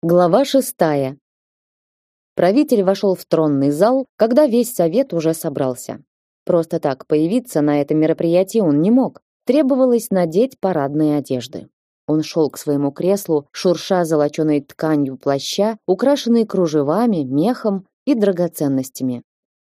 Глава шестая. Правитель вошел в тронный зал, когда весь совет уже собрался. Просто так появиться на этом мероприятии он не мог. Требовалось надеть парадные одежды. Он шел к своему креслу, шурша золоченой тканью плаща, украшенной кружевами, мехом и драгоценностями.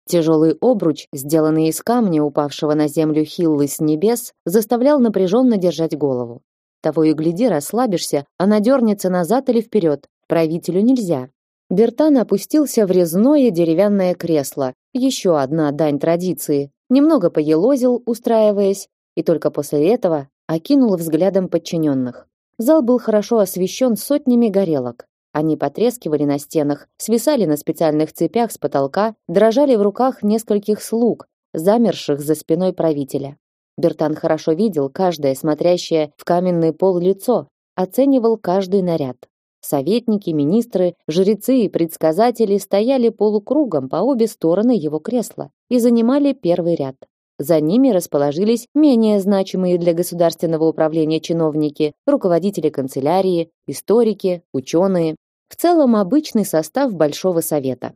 Тяжелый обруч, сделанный из камня, упавшего на землю хиллы с небес, заставлял напряженно держать голову. Того и гляди, расслабишься, она дернется назад или вперед, правителю нельзя. Бертан опустился в резное деревянное кресло, еще одна дань традиции, немного поелозил, устраиваясь, и только после этого окинул взглядом подчиненных. Зал был хорошо освещен сотнями горелок. Они потрескивали на стенах, свисали на специальных цепях с потолка, дрожали в руках нескольких слуг, замерших за спиной правителя. Бертан хорошо видел каждое смотрящее в каменный пол лицо, оценивал каждый наряд. Советники, министры, жрецы и предсказатели стояли полукругом по обе стороны его кресла и занимали первый ряд. За ними расположились менее значимые для государственного управления чиновники, руководители канцелярии, историки, ученые. В целом обычный состав Большого Совета.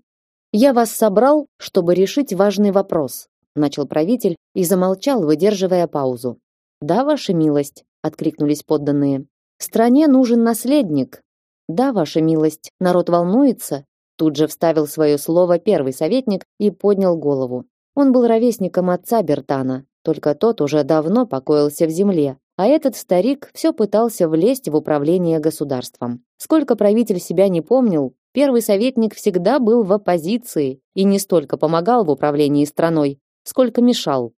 «Я вас собрал, чтобы решить важный вопрос», начал правитель и замолчал, выдерживая паузу. «Да, ваша милость», откликнулись подданные. «Стране нужен наследник, да, ваша милость, народ волнуется, тут же вставил свое слово первый советник и поднял голову. Он был ровесником отца Бертана, только тот уже давно покоился в земле, а этот старик все пытался влезть в управление государством. Сколько правитель себя не помнил, первый советник всегда был в оппозиции и не столько помогал в управлении страной, сколько мешал.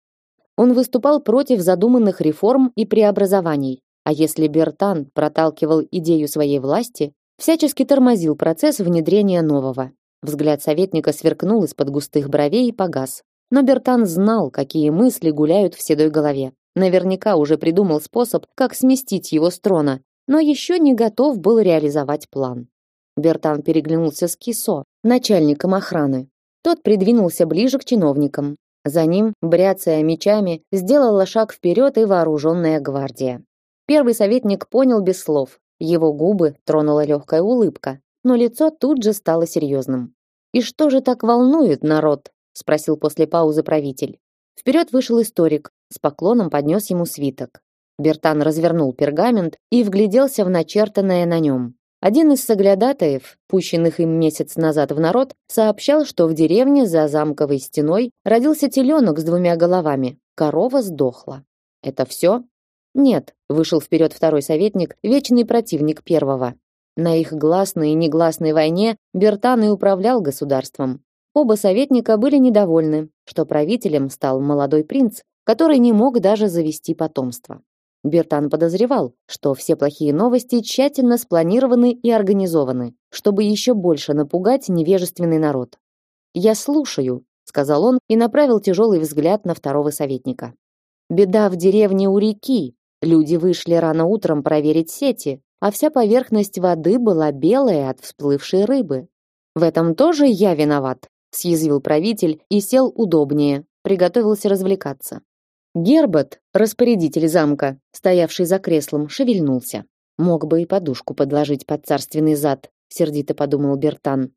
Он выступал против задуманных реформ и преобразований, а если Бертан проталкивал идею своей власти, всячески тормозил процесс внедрения нового. Взгляд советника сверкнул из-под густых бровей и погас. Но Бертан знал, какие мысли гуляют в седой голове. Наверняка уже придумал способ, как сместить его с трона, но еще не готов был реализовать план. Бертан переглянулся с Кисо, начальником охраны. Тот придвинулся ближе к чиновникам. За ним, бряцая мечами, сделала шаг вперед и вооруженная гвардия. Первый советник понял без слов. Его губы тронула легкая улыбка, но лицо тут же стало серьезным. «И что же так волнует народ?» – спросил после паузы правитель. Вперед вышел историк, с поклоном поднес ему свиток. Бертан развернул пергамент и вгляделся в начертанное на нем. Один из соглядатаев, пущенных им месяц назад в народ, сообщал, что в деревне за замковой стеной родился теленок с двумя головами. Корова сдохла. Это все? Нет, вышел вперед второй советник, вечный противник первого. На их гласной и негласной войне Бертан и управлял государством. Оба советника были недовольны, что правителем стал молодой принц, который не мог даже завести потомство. Бертан подозревал, что все плохие новости тщательно спланированы и организованы, чтобы еще больше напугать невежественный народ. «Я слушаю», — сказал он и направил тяжелый взгляд на второго советника. «Беда в деревне у реки, Люди вышли рано утром проверить сети, а вся поверхность воды была белая от всплывшей рыбы. В этом тоже я виноват, съязвил правитель и сел удобнее, приготовился развлекаться. Гербот, распорядитель замка, стоявший за креслом, шевельнулся. Мог бы и подушку подложить под царственный зад, сердито подумал Бертан.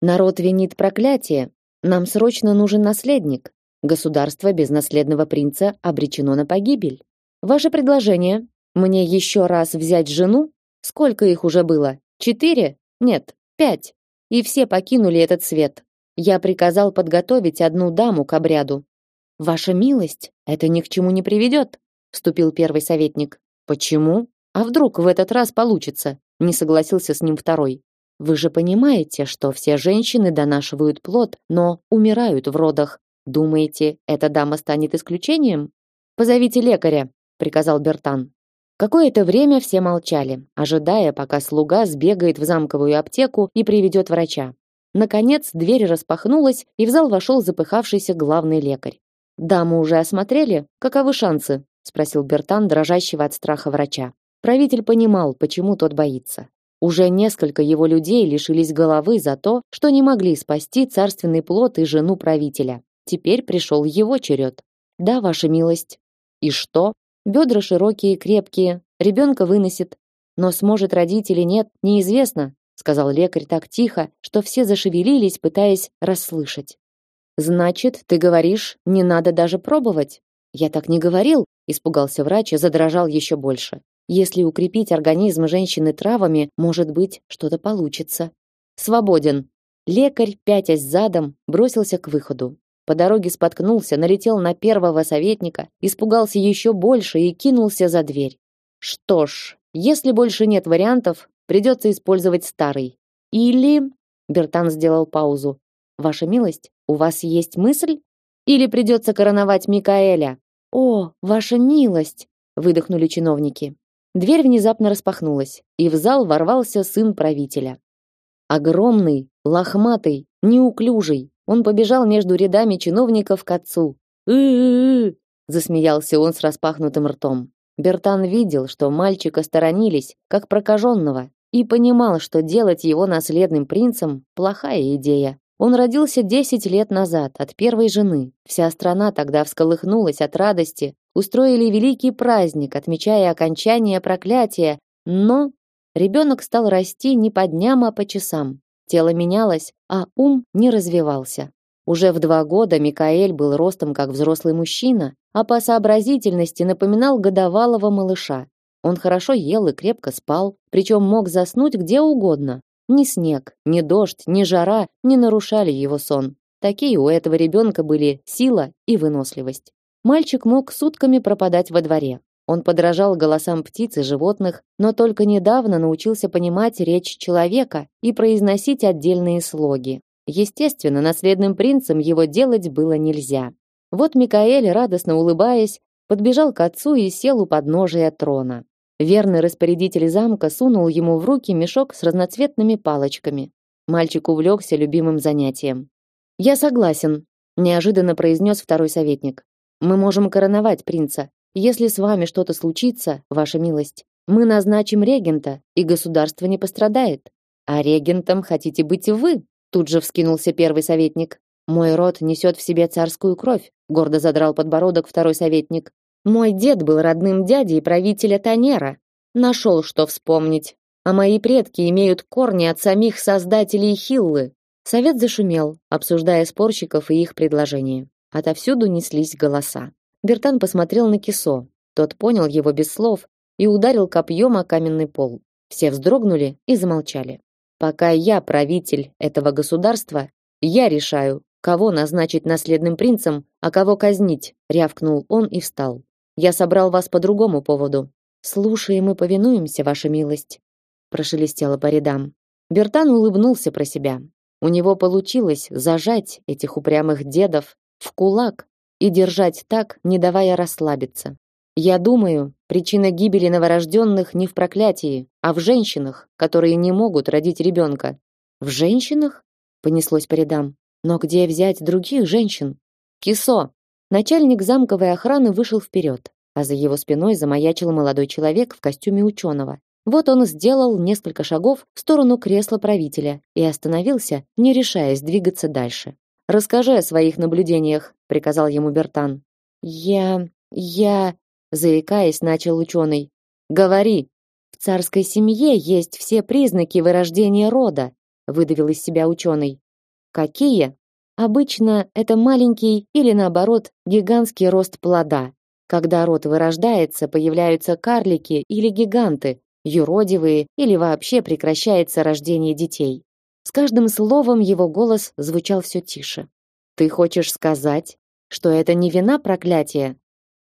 Народ винит проклятие. Нам срочно нужен наследник. Государство без наследного принца обречено на погибель. Ваше предложение? Мне еще раз взять жену? Сколько их уже было? Четыре? Нет, пять. И все покинули этот свет. Я приказал подготовить одну даму к обряду. Ваша милость, это ни к чему не приведет, вступил первый советник. Почему? А вдруг в этот раз получится? Не согласился с ним второй. Вы же понимаете, что все женщины донашивают плод, но умирают в родах. Думаете, эта дама станет исключением? Позовите лекаря, приказал Бертан. Какое-то время все молчали, ожидая, пока слуга сбегает в замковую аптеку и приведет врача. Наконец, дверь распахнулась, и в зал вошел запыхавшийся главный лекарь. «Даму уже осмотрели? Каковы шансы?» – спросил Бертан, дрожащего от страха врача. Правитель понимал, почему тот боится. Уже несколько его людей лишились головы за то, что не могли спасти царственный плод и жену правителя. Теперь пришел его черед. «Да, ваша милость». «И что?» Бедра широкие, крепкие, ребенка выносит. Но сможет родить или нет, неизвестно. сказал лекарь так тихо, что все зашевелились, пытаясь расслышать. Значит, ты говоришь, не надо даже пробовать? Я так не говорил, испугался врач и задрожал еще больше. Если укрепить организм женщины травами, может быть, что-то получится. Свободен. Лекарь, пятясь задом, бросился к выходу. По дороге споткнулся, налетел на первого советника, испугался еще больше и кинулся за дверь. Что ж, если больше нет вариантов, придется использовать старый. Или... Бертан сделал паузу. Ваша милость, у вас есть мысль? Или придется короновать Микаэля? О, ваша милость! Выдохнули чиновники. Дверь внезапно распахнулась, и в зал ворвался сын правителя. Огромный, лохматый, неуклюжий, он побежал между рядами чиновников к отцу. «Ы-ы-ы!» засмеялся он с распахнутым ртом. Бертан видел, что мальчика сторонились, как прокаженного, и понимал, что делать его наследным принцем – плохая идея. Он родился 10 лет назад от первой жены. Вся страна тогда всколыхнулась от радости, устроили великий праздник, отмечая окончание проклятия, но ребенок стал расти не по дням, а по часам. Тело менялось, а ум не развивался. Уже в два года Микаэль был ростом как взрослый мужчина, а по сообразительности напоминал годовалого малыша. Он хорошо ел и крепко спал, причем мог заснуть где угодно. Ни снег, ни дождь, ни жара не нарушали его сон. Такие у этого ребенка были сила и выносливость. Мальчик мог сутками пропадать во дворе. Он подражал голосам птиц и животных, но только недавно научился понимать речь человека и произносить отдельные слоги. Естественно, наследным принцем его делать было нельзя. Вот Микаэль, радостно улыбаясь, подбежал к отцу и сел у подножия трона. Верный распорядитель замка сунул ему в руки мешок с разноцветными палочками. Мальчик увлекся любимым занятием. «Я согласен», – неожиданно произнес второй советник. Мы можем короновать принца. Если с вами что-то случится, ваша милость, мы назначим регента, и государство не пострадает. А регентом хотите быть вы? Тут же вскинулся первый советник. Мой род несет в себе царскую кровь, гордо задрал подбородок второй советник. Мой дед был родным дядей правителя Танера. Нашел, что вспомнить. А мои предки имеют корни от самих создателей Хиллы. Совет зашумел, обсуждая спорщиков и их предложения. Отовсюду неслись голоса. Бертан посмотрел на Кисо. Тот понял его без слов и ударил копьем о каменный пол. Все вздрогнули и замолчали. Пока я правитель этого государства, я решаю, кого назначить наследным принцем, а кого казнить, рявкнул он и встал. Я собрал вас по другому поводу. Слушаем и повинуемся, ваша милость, прошелестело по рядам. Бертан улыбнулся про себя. У него получилось зажать этих упрямых дедов, в кулак и держать так, не давая расслабиться. Я думаю, причина гибели новорожденных не в проклятии, а в женщинах, которые не могут родить ребенка. В женщинах? Понеслось по рядам. Но где взять других женщин? Кисо. Начальник замковой охраны вышел вперед, а за его спиной замаячил молодой человек в костюме ученого. Вот он сделал несколько шагов в сторону кресла правителя и остановился, не решаясь двигаться дальше. Расскажи о своих наблюдениях, приказал ему Бертан. Я я заикаясь, начал ученый. Говори. В царской семье есть все признаки вырождения рода, выдавил из себя ученый. Какие? Обычно это маленький или наоборот гигантский рост плода. Когда род вырождается, появляются карлики или гиганты, юродивые или вообще прекращается рождение детей. С каждым словом его голос звучал все тише. Ты хочешь сказать, что это не вина проклятия?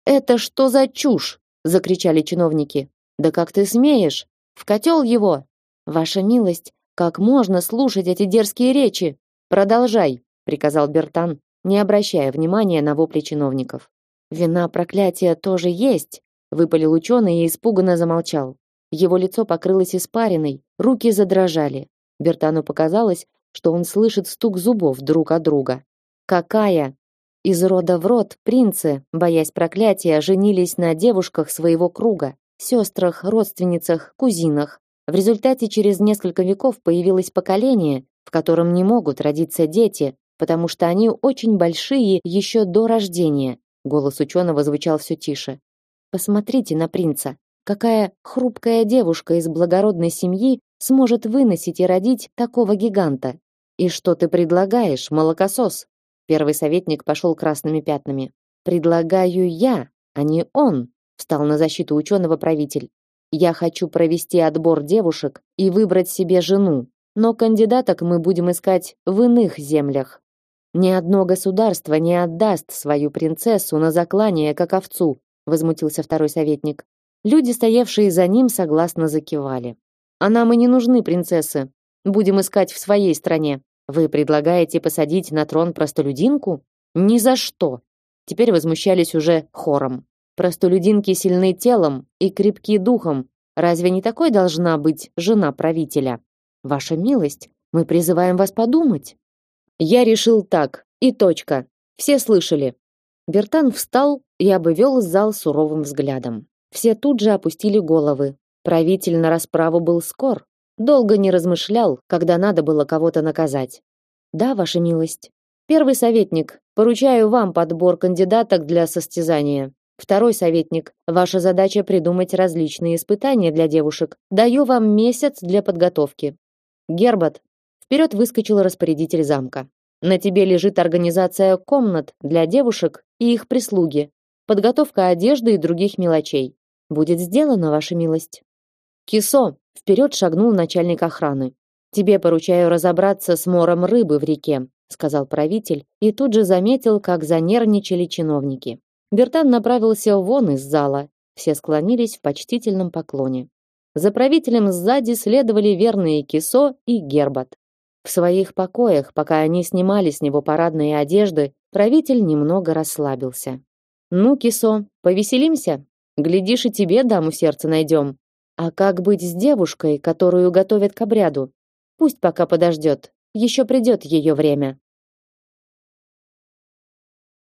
Это что за чушь? закричали чиновники. Да как ты смеешь? В котел его. Ваша милость, как можно слушать эти дерзкие речи? Продолжай, приказал Бертан, не обращая внимания на вопли чиновников. Вина проклятия тоже есть, выпалил ученый и испуганно замолчал. Его лицо покрылось испариной, руки задрожали. Бертану показалось, что он слышит стук зубов друг от друга. Какая? Из рода в род принцы, боясь проклятия, женились на девушках своего круга, сестрах, родственницах, кузинах. В результате через несколько веков появилось поколение, в котором не могут родиться дети, потому что они очень большие еще до рождения. Голос ученого звучал все тише. Посмотрите на принца. Какая хрупкая девушка из благородной семьи сможет выносить и родить такого гиганта? И что ты предлагаешь, молокосос? Первый советник пошел красными пятнами. Предлагаю я, а не он, встал на защиту ученого правитель. Я хочу провести отбор девушек и выбрать себе жену, но кандидаток мы будем искать в иных землях. Ни одно государство не отдаст свою принцессу на заклание как овцу, возмутился второй советник. Люди, стоявшие за ним, согласно закивали. А нам и не нужны принцессы. Будем искать в своей стране. Вы предлагаете посадить на трон простолюдинку? Ни за что. Теперь возмущались уже хором. Простолюдинки сильны телом и крепки духом. Разве не такой должна быть жена правителя? Ваша милость, мы призываем вас подумать. Я решил так, и точка. Все слышали. Бертан встал и обвел зал суровым взглядом. Все тут же опустили головы. Правитель на расправу был скор. Долго не размышлял, когда надо было кого-то наказать. Да, ваша милость. Первый советник, поручаю вам подбор кандидаток для состязания. Второй советник, ваша задача придумать различные испытания для девушек. Даю вам месяц для подготовки. Гербат. Вперед выскочил распорядитель замка. На тебе лежит организация комнат для девушек и их прислуги, подготовка одежды и других мелочей. Будет сделано, ваша милость. Кисо, вперед шагнул начальник охраны. Тебе поручаю разобраться с мором рыбы в реке, сказал правитель и тут же заметил, как занервничали чиновники. Бертан направился вон из зала. Все склонились в почтительном поклоне. За правителем сзади следовали верные Кисо и Гербат. В своих покоях, пока они снимали с него парадные одежды, правитель немного расслабился. Ну, Кисо, повеселимся? Глядишь, и тебе даму сердца найдем. А как быть с девушкой, которую готовят к обряду? Пусть пока подождет. Еще придет ее время.